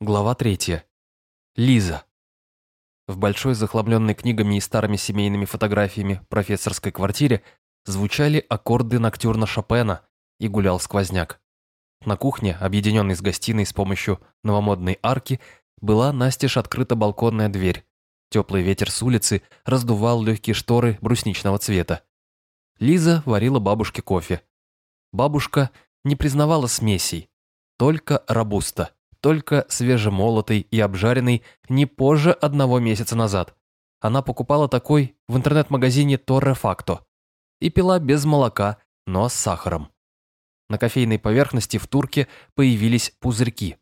Глава третья. Лиза. В большой захламленной книгами и старыми семейными фотографиями профессорской квартире звучали аккорды ноктюрна Шопена и гулял сквозняк. На кухне, объединенной с гостиной с помощью новомодной арки, была настежь открыта балконная дверь. Теплый ветер с улицы раздувал легкие шторы брусничного цвета. Лиза варила бабушке кофе. Бабушка не признавала смесей, только робуста только свежемолотый и обжаренный не позже одного месяца назад. Она покупала такой в интернет-магазине Facto и пила без молока, но с сахаром. На кофейной поверхности в турке появились пузырьки.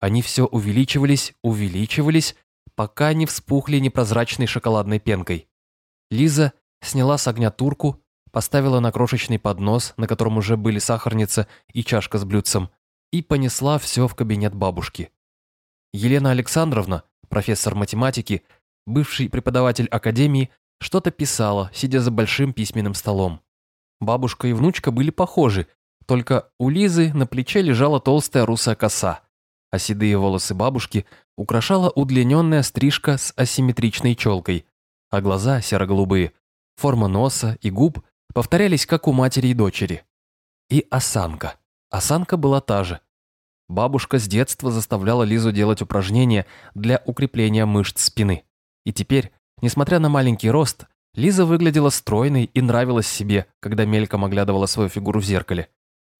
Они все увеличивались, увеличивались, пока не вспухли непрозрачной шоколадной пенкой. Лиза сняла с огня турку, поставила на крошечный поднос, на котором уже были сахарница и чашка с блюдцем, и понесла все в кабинет бабушки. Елена Александровна, профессор математики, бывший преподаватель академии, что-то писала, сидя за большим письменным столом. Бабушка и внучка были похожи, только у Лизы на плече лежала толстая русая коса, а седые волосы бабушки украшала удлиненная стрижка с асимметричной челкой, а глаза серо-голубые, форма носа и губ повторялись как у матери и дочери. И осанка. Осанка была та же. Бабушка с детства заставляла Лизу делать упражнения для укрепления мышц спины. И теперь, несмотря на маленький рост, Лиза выглядела стройной и нравилась себе, когда мельком оглядывала свою фигуру в зеркале.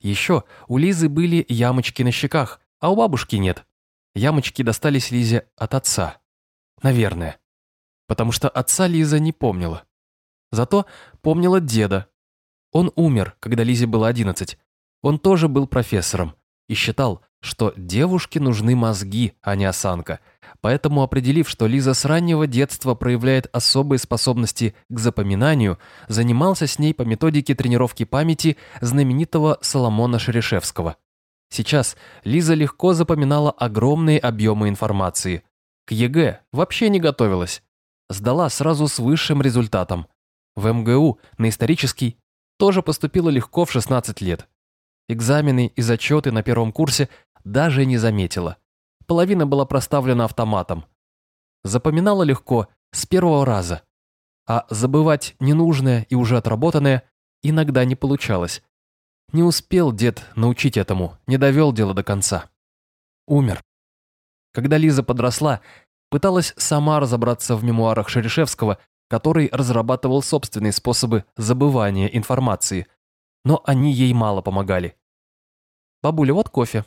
Еще у Лизы были ямочки на щеках, а у бабушки нет. Ямочки достались Лизе от отца. Наверное. Потому что отца Лиза не помнила. Зато помнила деда. Он умер, когда Лизе было одиннадцать, он тоже был профессором и считал, что девушке нужны мозги, а не осанка. Поэтому, определив, что Лиза с раннего детства проявляет особые способности к запоминанию, занимался с ней по методике тренировки памяти знаменитого Соломона Шерешевского. Сейчас Лиза легко запоминала огромные объемы информации. К ЕГЭ вообще не готовилась. Сдала сразу с высшим результатом. В МГУ на исторический тоже поступила легко в 16 лет. Экзамены и зачеты на первом курсе даже не заметила. Половина была проставлена автоматом. Запоминала легко, с первого раза. А забывать ненужное и уже отработанное иногда не получалось. Не успел дед научить этому, не довел дело до конца. Умер. Когда Лиза подросла, пыталась сама разобраться в мемуарах Шерешевского, который разрабатывал собственные способы забывания информации, но они ей мало помогали. «Бабуля, вот кофе».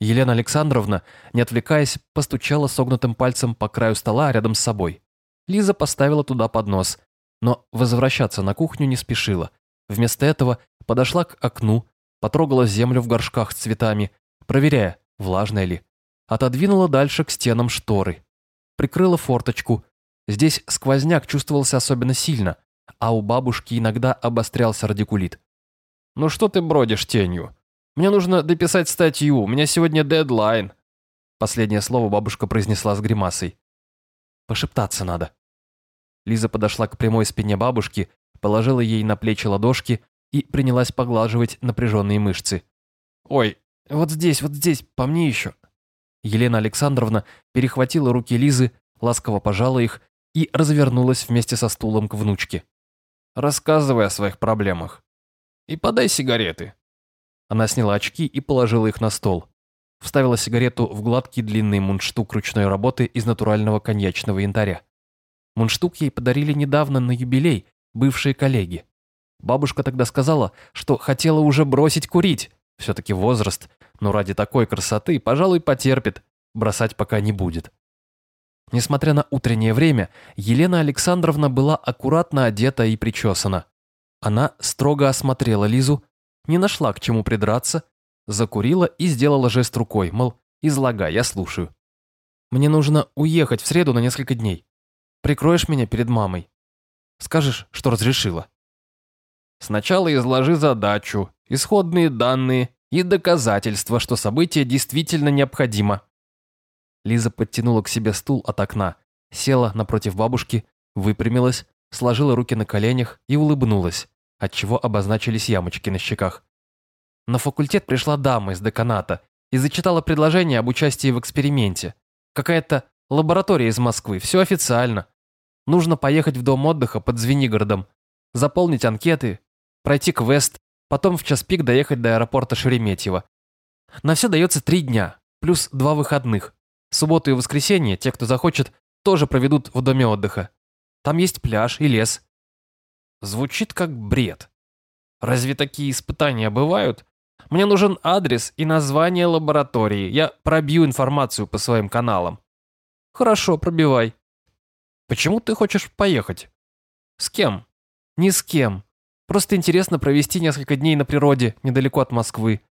Елена Александровна, не отвлекаясь, постучала согнутым пальцем по краю стола рядом с собой. Лиза поставила туда поднос, но возвращаться на кухню не спешила. Вместо этого подошла к окну, потрогала землю в горшках с цветами, проверяя, влажная ли. Отодвинула дальше к стенам шторы. Прикрыла форточку. Здесь сквозняк чувствовался особенно сильно, а у бабушки иногда обострялся радикулит. «Ну что ты бродишь тенью?» Мне нужно дописать статью, у меня сегодня дедлайн». Последнее слово бабушка произнесла с гримасой. «Пошептаться надо». Лиза подошла к прямой спине бабушки, положила ей на плечи ладошки и принялась поглаживать напряженные мышцы. «Ой, вот здесь, вот здесь, по мне еще». Елена Александровна перехватила руки Лизы, ласково пожала их и развернулась вместе со стулом к внучке. «Рассказывай о своих проблемах. И подай сигареты. Она сняла очки и положила их на стол. Вставила сигарету в гладкий длинный мундштук ручной работы из натурального коньячного янтаря. Мундштук ей подарили недавно на юбилей бывшие коллеги. Бабушка тогда сказала, что хотела уже бросить курить. Все-таки возраст, но ради такой красоты, пожалуй, потерпит. Бросать пока не будет. Несмотря на утреннее время, Елена Александровна была аккуратно одета и причесана. Она строго осмотрела Лизу, не нашла к чему придраться, закурила и сделала жест рукой, мол, излагай, я слушаю. Мне нужно уехать в среду на несколько дней. Прикроешь меня перед мамой. Скажешь, что разрешила. Сначала изложи задачу, исходные данные и доказательства, что событие действительно необходимо. Лиза подтянула к себе стул от окна, села напротив бабушки, выпрямилась, сложила руки на коленях и улыбнулась отчего обозначились ямочки на щеках. На факультет пришла дама из деканата, и зачитала предложение об участии в эксперименте. Какая-то лаборатория из Москвы, все официально. Нужно поехать в дом отдыха под Звенигородом, заполнить анкеты, пройти квест, потом в час пик доехать до аэропорта Шереметьево. На все дается три дня, плюс два выходных. Субботу и воскресенье те, кто захочет, тоже проведут в доме отдыха. Там есть пляж и лес. Звучит как бред. Разве такие испытания бывают? Мне нужен адрес и название лаборатории. Я пробью информацию по своим каналам. Хорошо, пробивай. Почему ты хочешь поехать? С кем? Ни с кем. Просто интересно провести несколько дней на природе, недалеко от Москвы.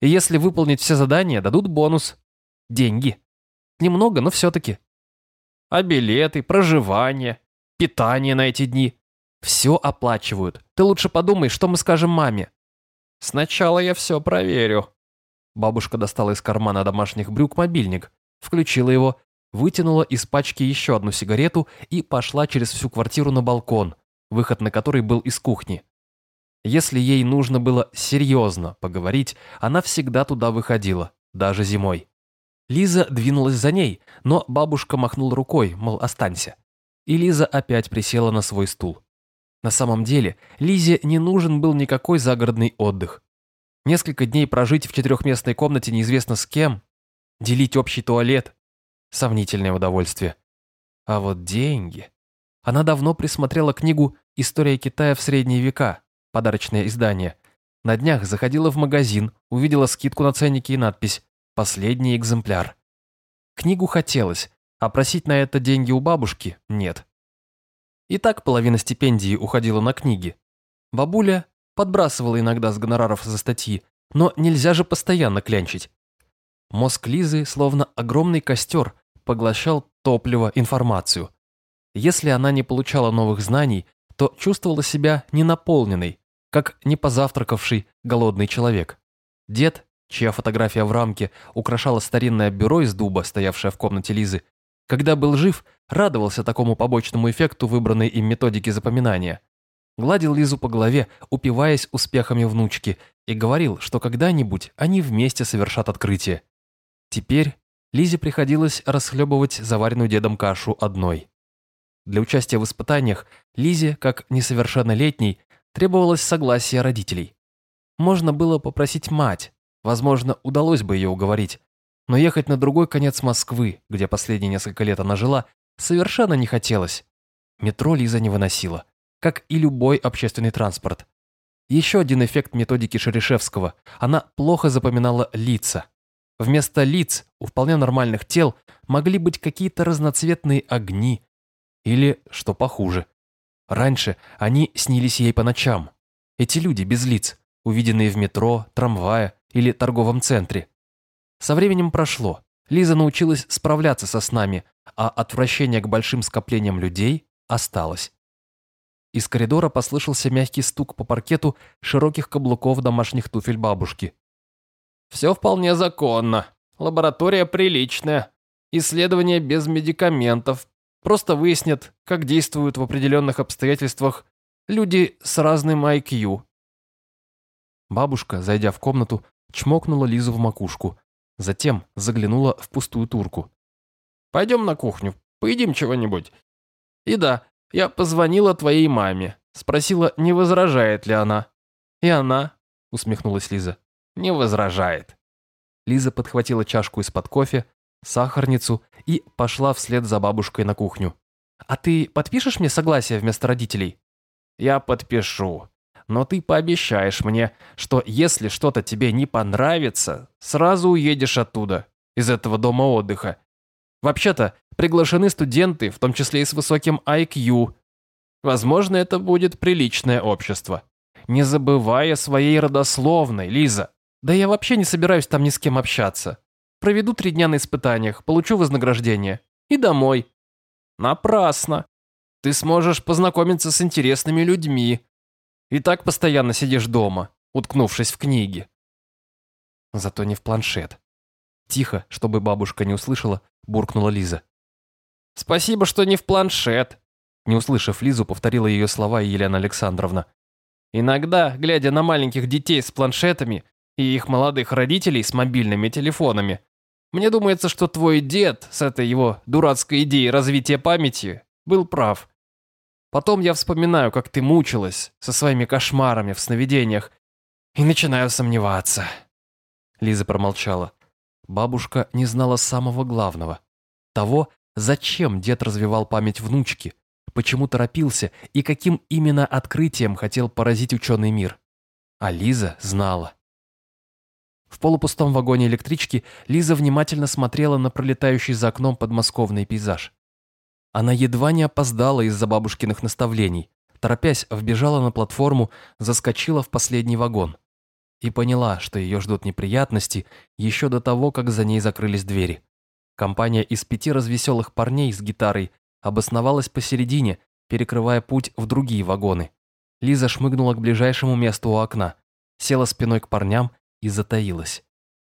И если выполнить все задания, дадут бонус. Деньги. Немного, но все-таки. А билеты, проживание, питание на эти дни. Все оплачивают. Ты лучше подумай, что мы скажем маме. Сначала я все проверю. Бабушка достала из кармана домашних брюк мобильник, включила его, вытянула из пачки еще одну сигарету и пошла через всю квартиру на балкон, выход на который был из кухни. Если ей нужно было серьезно поговорить, она всегда туда выходила, даже зимой. Лиза двинулась за ней, но бабушка махнула рукой, мол, останься. И Лиза опять присела на свой стул. На самом деле, Лизе не нужен был никакой загородный отдых. Несколько дней прожить в четырехместной комнате неизвестно с кем, делить общий туалет – сомнительное удовольствие. А вот деньги... Она давно присмотрела книгу «История Китая в средние века», подарочное издание. На днях заходила в магазин, увидела скидку на ценники и надпись «Последний экземпляр». Книгу хотелось, а просить на это деньги у бабушки нет. И так половина стипендии уходила на книги. Бабуля подбрасывала иногда с гонораров за статьи, но нельзя же постоянно клянчить. Мозг Лизы, словно огромный костер, поглощал топливо, информацию. Если она не получала новых знаний, то чувствовала себя ненаполненной, как не позавтракавший голодный человек. Дед, чья фотография в рамке украшала старинное бюро из дуба, стоявшее в комнате Лизы, когда был жив, радовался такому побочному эффекту выбранной им методики запоминания. Гладил Лизу по голове, упиваясь успехами внучки, и говорил, что когда-нибудь они вместе совершат открытие. Теперь Лизе приходилось расхлебывать заваренную дедом кашу одной. Для участия в испытаниях Лизе, как несовершеннолетней, требовалось согласие родителей. Можно было попросить мать, возможно, удалось бы ее уговорить, но ехать на другой конец Москвы, где последние несколько лет она жила, совершенно не хотелось. Метро Лиза не выносила, как и любой общественный транспорт. Еще один эффект методики Шерешевского – она плохо запоминала лица. Вместо лиц у вполне нормальных тел могли быть какие-то разноцветные огни, или, что похуже, раньше они снились ей по ночам. Эти люди без лиц, увиденные в метро, трамвае или торговом центре. Со временем прошло. Лиза научилась справляться со снами, а отвращение к большим скоплениям людей осталось. Из коридора послышался мягкий стук по паркету широких каблуков домашних туфель бабушки. «Все вполне законно. Лаборатория приличная. Исследование без медикаментов, Просто выяснят, как действуют в определенных обстоятельствах люди с разным IQ. Бабушка, зайдя в комнату, чмокнула Лизу в макушку, затем заглянула в пустую турку. «Пойдем на кухню, поедим чего-нибудь. И да, я позвонила твоей маме, спросила, не возражает ли она. И она, усмехнулась Лиза, не возражает». Лиза подхватила чашку из-под кофе, сахарницу и пошла вслед за бабушкой на кухню. «А ты подпишешь мне согласие вместо родителей?» «Я подпишу. Но ты пообещаешь мне, что если что-то тебе не понравится, сразу уедешь оттуда, из этого дома отдыха. Вообще-то, приглашены студенты, в том числе и с высоким IQ. Возможно, это будет приличное общество. Не забывая своей родословной, Лиза. Да я вообще не собираюсь там ни с кем общаться. Проведу три дня на испытаниях, получу вознаграждение. И домой. Напрасно. Ты сможешь познакомиться с интересными людьми. И так постоянно сидишь дома, уткнувшись в книги. Зато не в планшет. Тихо, чтобы бабушка не услышала, буркнула Лиза. «Спасибо, что не в планшет», не услышав Лизу, повторила ее слова Елена Александровна. «Иногда, глядя на маленьких детей с планшетами, и их молодых родителей с мобильными телефонами. Мне думается, что твой дед с этой его дурацкой идеей развития памяти был прав. Потом я вспоминаю, как ты мучилась со своими кошмарами в сновидениях, и начинаю сомневаться». Лиза промолчала. Бабушка не знала самого главного. Того, зачем дед развивал память внучки, почему торопился и каким именно открытием хотел поразить ученый мир. А Лиза знала. В полупустом вагоне электрички Лиза внимательно смотрела на пролетающий за окном подмосковный пейзаж. Она едва не опоздала из-за бабушкиных наставлений, торопясь, вбежала на платформу, заскочила в последний вагон. И поняла, что ее ждут неприятности еще до того, как за ней закрылись двери. Компания из пяти развеселых парней с гитарой обосновалась посередине, перекрывая путь в другие вагоны. Лиза шмыгнула к ближайшему месту у окна, села спиной к парням и затаилась.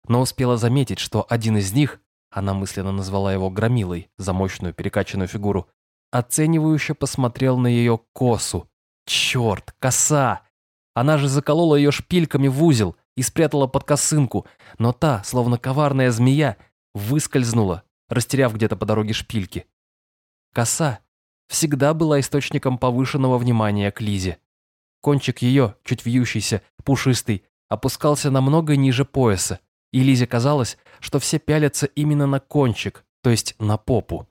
Но успела заметить, что один из них она мысленно назвала его громилой за мощную перекачанную фигуру, оценивающе посмотрел на ее косу. Черт, коса! Она же заколола ее шпильками в узел и спрятала под косынку, но та, словно коварная змея, выскользнула, растеряв где-то по дороге шпильки. Коса всегда была источником повышенного внимания к Лизе. Кончик ее, чуть вьющийся, пушистый, опускался намного ниже пояса, и Лизе казалось, что все пялятся именно на кончик, то есть на попу.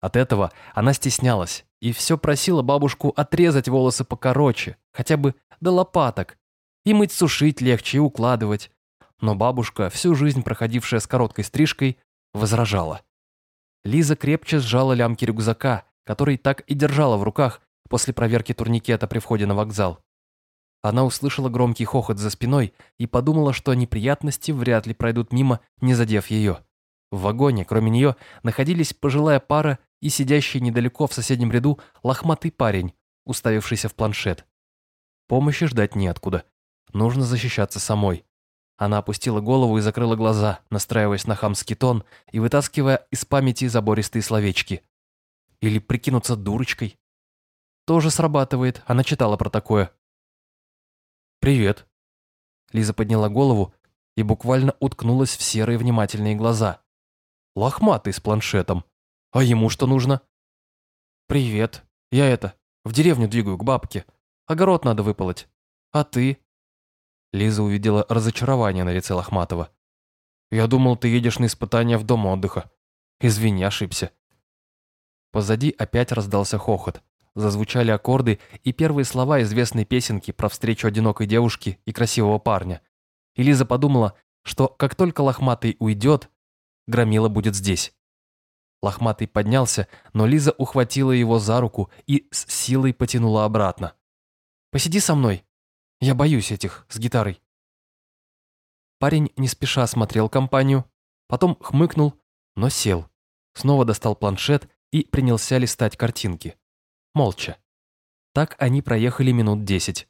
От этого она стеснялась и все просила бабушку отрезать волосы покороче, хотя бы до лопаток, и мыть сушить легче и укладывать. Но бабушка, всю жизнь проходившая с короткой стрижкой, возражала. Лиза крепче сжала лямки рюкзака, который так и держала в руках после проверки турникета при входе на вокзал. Она услышала громкий хохот за спиной и подумала, что неприятности вряд ли пройдут мимо, не задев ее. В вагоне, кроме нее, находились пожилая пара и сидящий недалеко в соседнем ряду лохматый парень, уставившийся в планшет. Помощи ждать неоткуда. Нужно защищаться самой. Она опустила голову и закрыла глаза, настраиваясь на хамский тон и вытаскивая из памяти забористые словечки. Или прикинуться дурочкой. Тоже срабатывает, она читала про такое. «Привет». Лиза подняла голову и буквально уткнулась в серые внимательные глаза. Лохматый с планшетом. А ему что нужно? «Привет. Я это, в деревню двигаю, к бабке. Огород надо выполоть. А ты?» Лиза увидела разочарование на лице Лохматова. «Я думал, ты едешь на испытание в дом отдыха. Извини, ошибся». Позади опять раздался хохот. Зазвучали аккорды и первые слова известной песенки про встречу одинокой девушки и красивого парня. И Лиза подумала, что как только Лохматый уйдет, Громила будет здесь. Лохматый поднялся, но Лиза ухватила его за руку и с силой потянула обратно. «Посиди со мной. Я боюсь этих с гитарой». Парень не спеша смотрел компанию, потом хмыкнул, но сел. Снова достал планшет и принялся листать картинки молча. Так они проехали минут десять.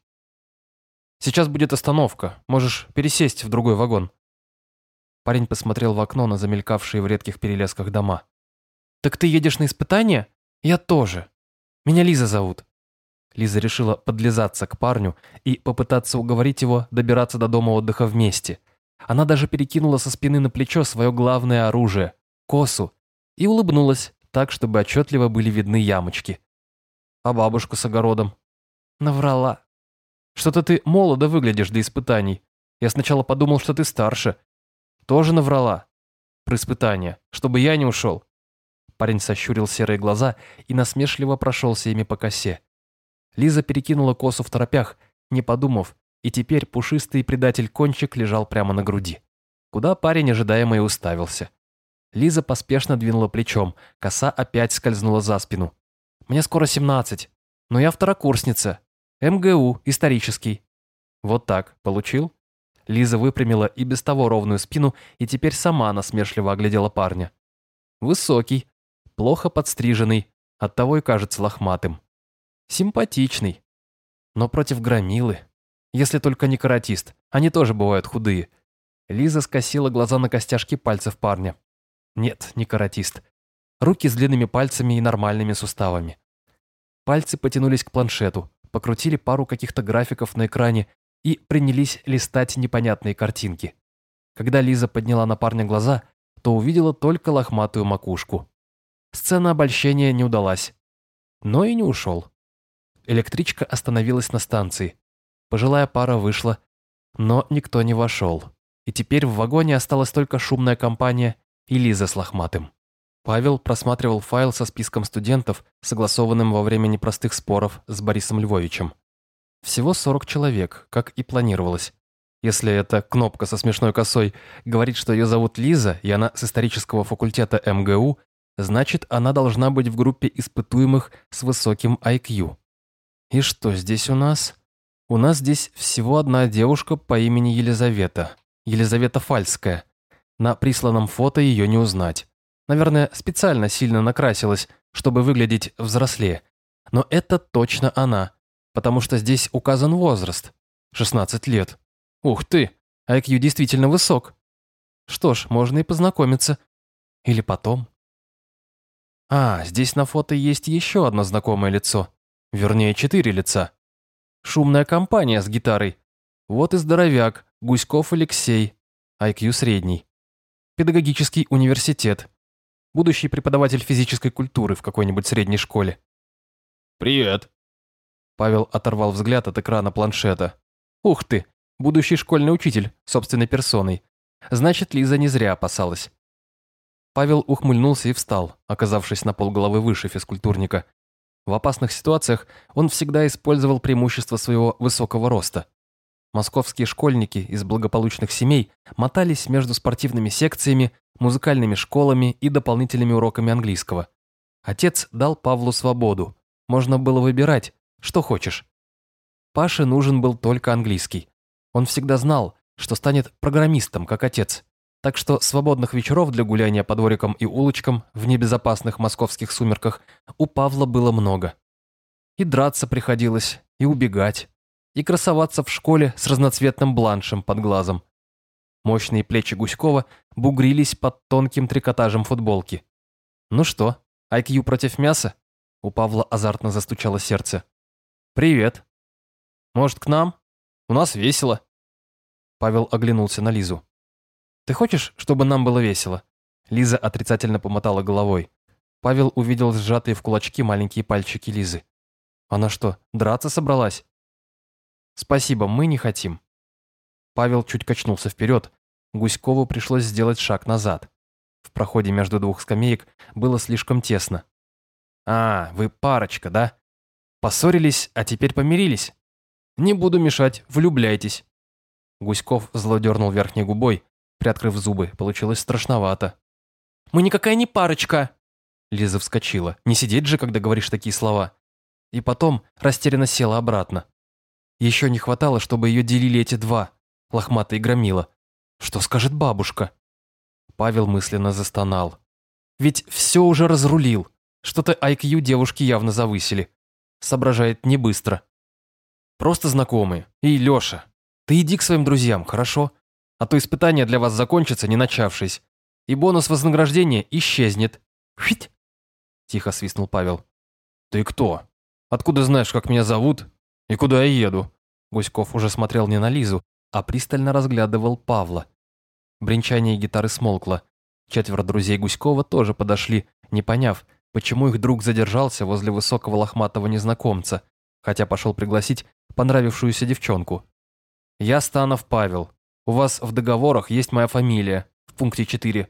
«Сейчас будет остановка, можешь пересесть в другой вагон». Парень посмотрел в окно на замелькавшие в редких перелесках дома. «Так ты едешь на испытание? Я тоже. Меня Лиза зовут». Лиза решила подлизаться к парню и попытаться уговорить его добираться до дома отдыха вместе. Она даже перекинула со спины на плечо свое главное оружие – косу, и улыбнулась так, чтобы отчетливо были видны ямочки. А бабушку с огородом? Наврала. Что-то ты молодо выглядишь до испытаний. Я сначала подумал, что ты старше. Тоже наврала. Про испытания, чтобы я не ушел. Парень сощурил серые глаза и насмешливо прошелся ими по косе. Лиза перекинула косу в торопях, не подумав, и теперь пушистый предатель-кончик лежал прямо на груди. Куда парень ожидаемо и уставился. Лиза поспешно двинула плечом, коса опять скользнула за спину. Мне скоро 17, но я второкурсница. МГУ, исторический. Вот так, получил? Лиза выпрямила и без того ровную спину, и теперь сама насмешливо оглядела парня. Высокий, плохо подстриженный, оттого и кажется лохматым. Симпатичный. Но против громилы. Если только не каратист, они тоже бывают худые. Лиза скосила глаза на костяшки пальцев парня. Нет, не каратист. Руки с длинными пальцами и нормальными суставами. Пальцы потянулись к планшету, покрутили пару каких-то графиков на экране и принялись листать непонятные картинки. Когда Лиза подняла на парня глаза, то увидела только лохматую макушку. Сцена обольщения не удалась. Но и не ушел. Электричка остановилась на станции. Пожилая пара вышла, но никто не вошел. И теперь в вагоне осталась только шумная компания и Лиза с лохматым. Павел просматривал файл со списком студентов, согласованным во время непростых споров с Борисом Львовичем. Всего 40 человек, как и планировалось. Если эта кнопка со смешной косой говорит, что ее зовут Лиза, и она с исторического факультета МГУ, значит, она должна быть в группе испытуемых с высоким IQ. И что здесь у нас? У нас здесь всего одна девушка по имени Елизавета. Елизавета Фальская. На присланном фото ее не узнать. Наверное, специально сильно накрасилась, чтобы выглядеть взрослее. Но это точно она, потому что здесь указан возраст. 16 лет. Ух ты, IQ действительно высок. Что ж, можно и познакомиться. Или потом. А, здесь на фото есть еще одно знакомое лицо. Вернее, четыре лица. Шумная компания с гитарой. Вот и здоровяк, Гуськов Алексей. IQ средний. Педагогический университет. Будущий преподаватель физической культуры в какой-нибудь средней школе. «Привет», Павел оторвал взгляд от экрана планшета. «Ух ты! Будущий школьный учитель, собственной персоной. Значит, Лиза не зря опасалась». Павел ухмыльнулся и встал, оказавшись на полголовы выше физкультурника. В опасных ситуациях он всегда использовал преимущество своего высокого роста. Московские школьники из благополучных семей мотались между спортивными секциями, музыкальными школами и дополнительными уроками английского. Отец дал Павлу свободу. Можно было выбирать, что хочешь. Паше нужен был только английский. Он всегда знал, что станет программистом, как отец. Так что свободных вечеров для гуляния по дворикам и улочкам в небезопасных московских сумерках у Павла было много. И драться приходилось, и убегать, и красоваться в школе с разноцветным бланшем под глазом. Мощные плечи Гуськова бугрились под тонким трикотажем футболки. «Ну что, IQ против мяса?» У Павла азартно застучало сердце. «Привет. Может, к нам? У нас весело». Павел оглянулся на Лизу. «Ты хочешь, чтобы нам было весело?» Лиза отрицательно помотала головой. Павел увидел сжатые в кулачки маленькие пальчики Лизы. «Она что, драться собралась?» «Спасибо, мы не хотим». Павел чуть качнулся вперед. Гуськову пришлось сделать шаг назад. В проходе между двух скамеек было слишком тесно. «А, вы парочка, да?» Поссорились, а теперь помирились. Не буду мешать, влюбляйтесь. Гуськов зло дернул верхней губой, приоткрыв зубы. Получилось страшновато. «Мы никакая не парочка!» Лиза вскочила. Не сидеть же, когда говоришь такие слова. И потом растерянно села обратно. Еще не хватало, чтобы ее делили эти два, лохматый и громила. Что скажет бабушка? Павел мысленно застонал. Ведь все уже разрулил. Что-то IQ девушки явно завысили соображает не быстро. Просто знакомые. И Леша, ты иди к своим друзьям, хорошо? А то испытание для вас закончится, не начавшись. И бонус вознаграждения исчезнет. Хвить! Тихо свистнул Павел. Ты кто? Откуда знаешь, как меня зовут? И куда я еду? Гуськов уже смотрел не на Лизу, а пристально разглядывал Павла. Бренчание гитары смолкло. Четверо друзей Гуськова тоже подошли, не поняв, почему их друг задержался возле высокого лохматого незнакомца, хотя пошел пригласить понравившуюся девчонку. «Я Станов Павел. У вас в договорах есть моя фамилия, в пункте 4.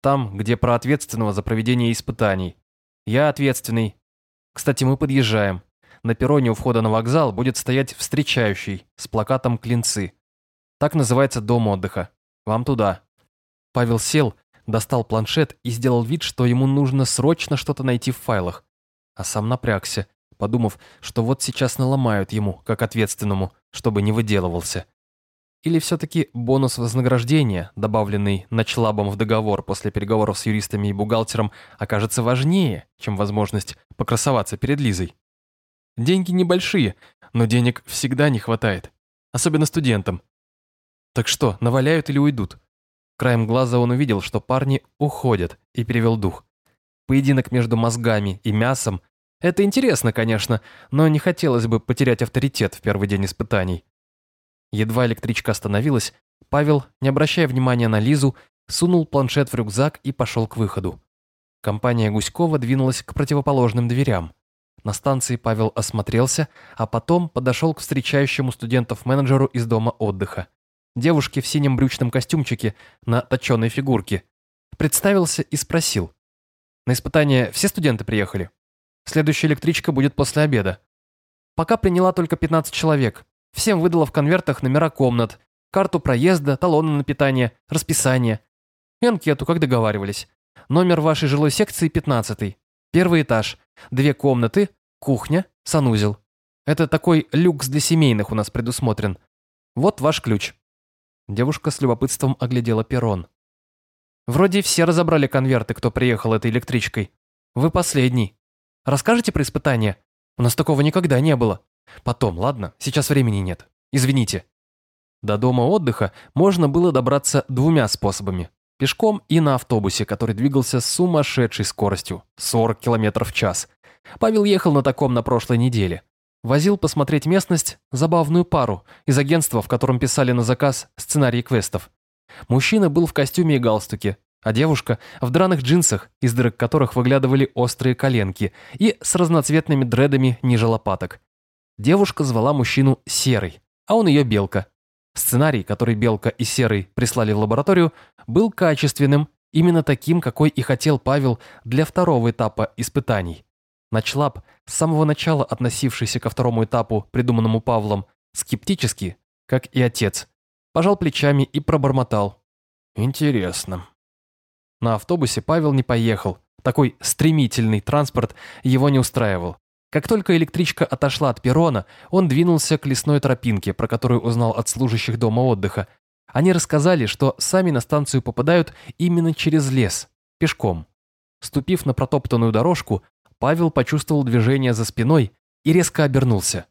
Там, где про ответственного за проведение испытаний. Я ответственный. Кстати, мы подъезжаем. На перроне у входа на вокзал будет стоять встречающий с плакатом «Клинцы». Так называется дом отдыха. Вам туда». Павел сел достал планшет и сделал вид, что ему нужно срочно что-то найти в файлах. А сам напрягся, подумав, что вот сейчас наломают ему, как ответственному, чтобы не выделывался. Или все-таки бонус вознаграждения, добавленный ночлабом в договор после переговоров с юристами и бухгалтером, окажется важнее, чем возможность покрасоваться перед Лизой. Деньги небольшие, но денег всегда не хватает, особенно студентам. Так что, наваляют или уйдут? Краем глаза он увидел, что парни уходят, и перевел дух. Поединок между мозгами и мясом – это интересно, конечно, но не хотелось бы потерять авторитет в первый день испытаний. Едва электричка остановилась, Павел, не обращая внимания на Лизу, сунул планшет в рюкзак и пошел к выходу. Компания Гуськова двинулась к противоположным дверям. На станции Павел осмотрелся, а потом подошел к встречающему студентов менеджеру из дома отдыха. Девушке в синем брючном костюмчике на точенной фигурке. Представился и спросил. «На испытание все студенты приехали? Следующая электричка будет после обеда. Пока приняла только 15 человек. Всем выдала в конвертах номера комнат, карту проезда, талоны на питание, расписание. И анкету, как договаривались. Номер вашей жилой секции 15. Первый этаж. Две комнаты, кухня, санузел. Это такой люкс для семейных у нас предусмотрен. Вот ваш ключ». Девушка с любопытством оглядела перрон. «Вроде все разобрали конверты, кто приехал этой электричкой. Вы последний. Расскажите про испытание? У нас такого никогда не было. Потом, ладно, сейчас времени нет. Извините». До дома отдыха можно было добраться двумя способами. Пешком и на автобусе, который двигался с сумасшедшей скоростью – 40 км в час. Павел ехал на таком на прошлой неделе. Возил посмотреть местность забавную пару из агентства, в котором писали на заказ сценарий квестов. Мужчина был в костюме и галстуке, а девушка в драных джинсах, из дырок которых выглядывали острые коленки, и с разноцветными дредами ниже лопаток. Девушка звала мужчину Серый, а он ее Белка. Сценарий, который Белка и Серый прислали в лабораторию, был качественным, именно таким, какой и хотел Павел для второго этапа испытаний. Начлаб, с самого начала относившийся ко второму этапу, придуманному Павлом, скептически, как и отец, пожал плечами и пробормотал. «Интересно». На автобусе Павел не поехал. Такой стремительный транспорт его не устраивал. Как только электричка отошла от перрона, он двинулся к лесной тропинке, про которую узнал от служащих дома отдыха. Они рассказали, что сами на станцию попадают именно через лес, пешком. Ступив на протоптанную дорожку, Павел почувствовал движение за спиной и резко обернулся.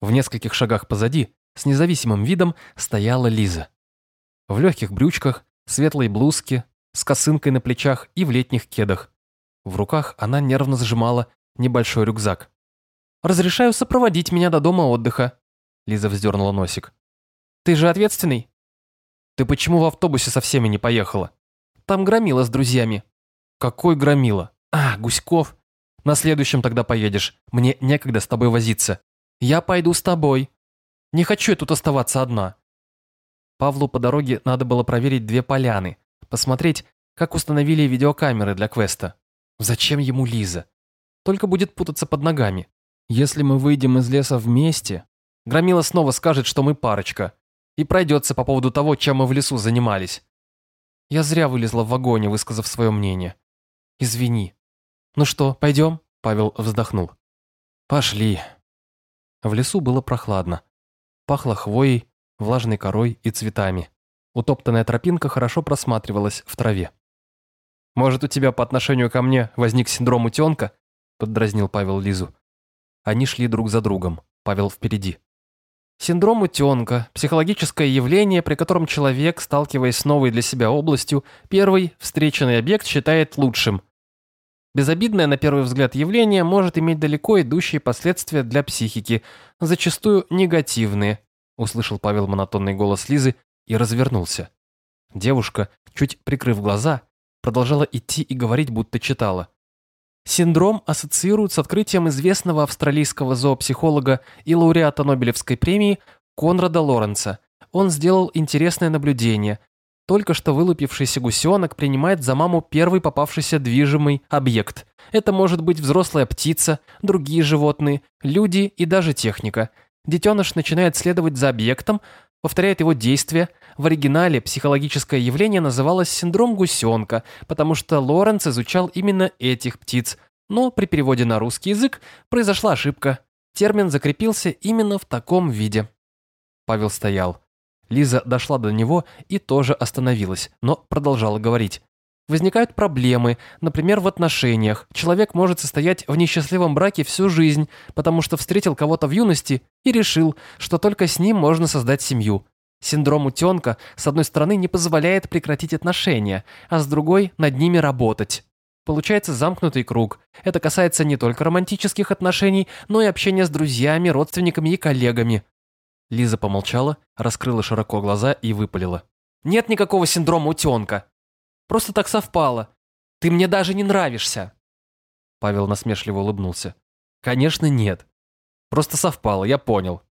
В нескольких шагах позади, с независимым видом, стояла Лиза. В легких брючках, светлой блузке, с косынкой на плечах и в летних кедах. В руках она нервно сжимала небольшой рюкзак. «Разрешаю сопроводить меня до дома отдыха», — Лиза вздернула носик. «Ты же ответственный?» «Ты почему в автобусе со всеми не поехала?» «Там громила с друзьями». «Какой громила? А, Гуськов. На следующем тогда поедешь. Мне некогда с тобой возиться. Я пойду с тобой. Не хочу я тут оставаться одна». Павлу по дороге надо было проверить две поляны, посмотреть, как установили видеокамеры для квеста. Зачем ему Лиза? Только будет путаться под ногами. Если мы выйдем из леса вместе, Громила снова скажет, что мы парочка, и пройдется по поводу того, чем мы в лесу занимались. Я зря вылезла в вагоне, высказав свое мнение. Извини. Ну что, пойдем? Павел вздохнул. Пошли. В лесу было прохладно. Пахло хвоей, влажной корой и цветами. Утоптанная тропинка хорошо просматривалась в траве. «Может, у тебя по отношению ко мне возник синдром утенка?» – поддразнил Павел Лизу. Они шли друг за другом, Павел впереди. Синдром утенка – психологическое явление, при котором человек, сталкиваясь с новой для себя областью, первый встреченный объект считает лучшим. Безобидное на первый взгляд явление может иметь далеко идущие последствия для психики, зачастую негативные, услышал Павел монотонный голос Лизы и развернулся. Девушка, чуть прикрыв глаза, продолжала идти и говорить, будто читала. Синдром ассоциируют с открытием известного австралийского зоопсихолога и лауреата Нобелевской премии Конрада Лоренца. Он сделал интересное наблюдение. Только что вылупившийся гусенок принимает за маму первый попавшийся движимый объект. Это может быть взрослая птица, другие животные, люди и даже техника. Детеныш начинает следовать за объектом, повторяет его действия. В оригинале психологическое явление называлось синдром гусенка, потому что Лоренц изучал именно этих птиц. Но при переводе на русский язык произошла ошибка. Термин закрепился именно в таком виде. Павел стоял. Лиза дошла до него и тоже остановилась, но продолжала говорить. Возникают проблемы, например, в отношениях. Человек может состоять в несчастливом браке всю жизнь, потому что встретил кого-то в юности и решил, что только с ним можно создать семью. Синдром утенка, с одной стороны, не позволяет прекратить отношения, а с другой – над ними работать. Получается замкнутый круг. Это касается не только романтических отношений, но и общения с друзьями, родственниками и коллегами. Лиза помолчала, раскрыла широко глаза и выпалила. «Нет никакого синдрома утенка. Просто так совпало. Ты мне даже не нравишься». Павел насмешливо улыбнулся. «Конечно нет. Просто совпало, я понял.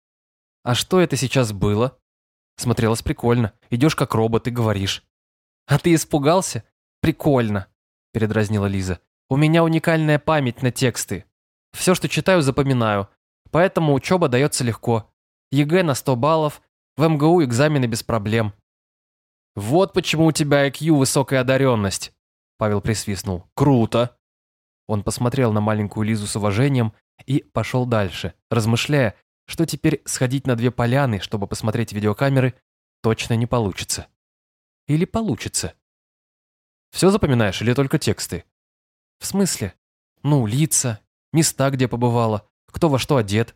А что это сейчас было?» Смотрелось прикольно. Идешь как робот и говоришь. «А ты испугался? Прикольно», – передразнила Лиза. «У меня уникальная память на тексты. Все, что читаю, запоминаю. Поэтому учеба дается легко. ЕГЭ на 100 баллов, в МГУ экзамены без проблем». «Вот почему у тебя IQ высокая одаренность», – Павел присвистнул. «Круто». Он посмотрел на маленькую Лизу с уважением и пошел дальше, размышляя, что теперь сходить на две поляны, чтобы посмотреть видеокамеры, точно не получится. Или получится. Все запоминаешь или только тексты? В смысле? Ну, лица, места, где побывала, кто во что одет.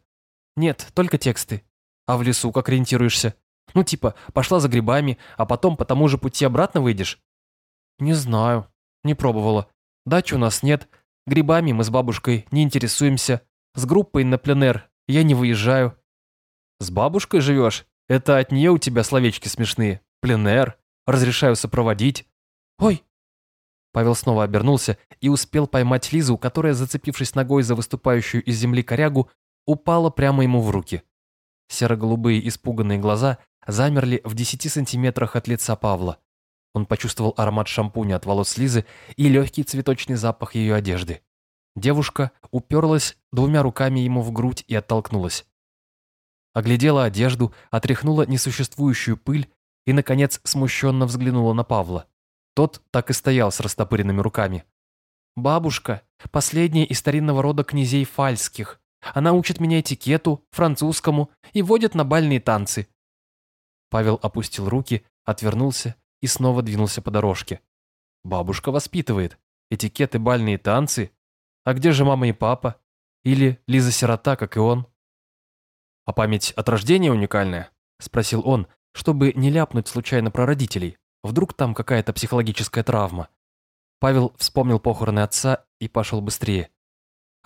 Нет, только тексты. А в лесу как ориентируешься? Ну, типа, пошла за грибами, а потом по тому же пути обратно выйдешь? Не знаю, не пробовала. Дачи у нас нет, грибами мы с бабушкой не интересуемся, с группой на пленэр я не выезжаю. С бабушкой живешь? Это от нее у тебя словечки смешные. Пленэр. Разрешаю сопроводить. Ой. Павел снова обернулся и успел поймать Лизу, которая, зацепившись ногой за выступающую из земли корягу, упала прямо ему в руки. Серо-голубые испуганные глаза замерли в десяти сантиметрах от лица Павла. Он почувствовал аромат шампуня от волос Лизы и легкий цветочный запах ее одежды. Девушка уперлась двумя руками ему в грудь и оттолкнулась. Оглядела одежду, отряхнула несуществующую пыль и, наконец, смущенно взглянула на Павла. Тот так и стоял с растопыренными руками. «Бабушка, последняя из старинного рода князей фальских. Она учит меня этикету, французскому и водит на бальные танцы». Павел опустил руки, отвернулся и снова двинулся по дорожке. «Бабушка воспитывает. Этикет и бальные танцы а где же мама и папа? Или Лиза-сирота, как и он? А память от рождения уникальная? Спросил он, чтобы не ляпнуть случайно про родителей. Вдруг там какая-то психологическая травма. Павел вспомнил похороны отца и пошел быстрее.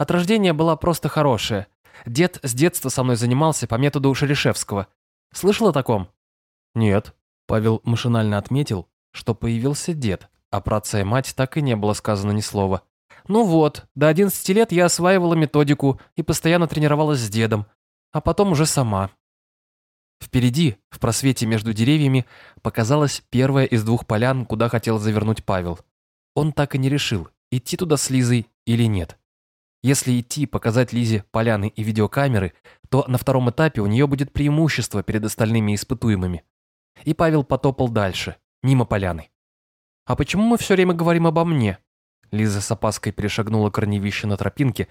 От рождения была просто хорошая. Дед с детства со мной занимался по методу Шерешевского. Слышал о таком? Нет. Павел машинально отметил, что появился дед, а про отца и мать так и не было сказано ни слова. Ну вот, до 11 лет я осваивала методику и постоянно тренировалась с дедом, а потом уже сама. Впереди, в просвете между деревьями, показалась первая из двух полян, куда хотел завернуть Павел. Он так и не решил, идти туда с Лизой или нет. Если идти показать Лизе поляны и видеокамеры, то на втором этапе у нее будет преимущество перед остальными испытуемыми. И Павел потопал дальше, мимо поляны. «А почему мы все время говорим обо мне?» Лиза с опаской перешагнула корневище на тропинке,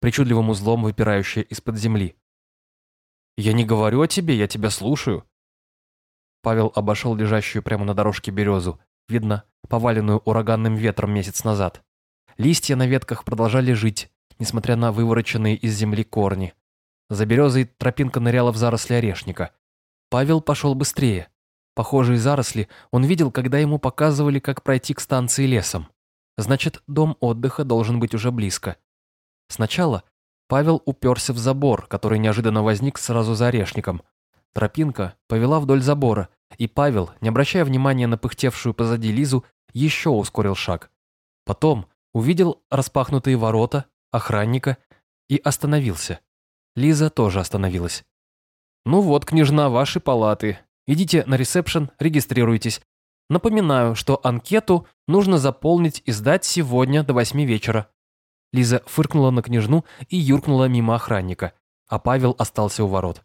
причудливым узлом выпирающее из-под земли. «Я не говорю о тебе, я тебя слушаю». Павел обошел лежащую прямо на дорожке березу, видно, поваленную ураганным ветром месяц назад. Листья на ветках продолжали жить, несмотря на вывороченные из земли корни. За березой тропинка ныряла в заросли орешника. Павел пошел быстрее. Похожие заросли он видел, когда ему показывали, как пройти к станции лесом. Значит, дом отдыха должен быть уже близко. Сначала Павел уперся в забор, который неожиданно возник сразу за орешником. Тропинка повела вдоль забора, и Павел, не обращая внимания на пыхтевшую позади Лизу, еще ускорил шаг. Потом увидел распахнутые ворота, охранника и остановился. Лиза тоже остановилась. «Ну вот, княжна, ваши палаты. Идите на ресепшн, регистрируйтесь. Напоминаю, что анкету нужно заполнить и сдать сегодня до восьми вечера». Лиза фыркнула на княжну и юркнула мимо охранника, а Павел остался у ворот.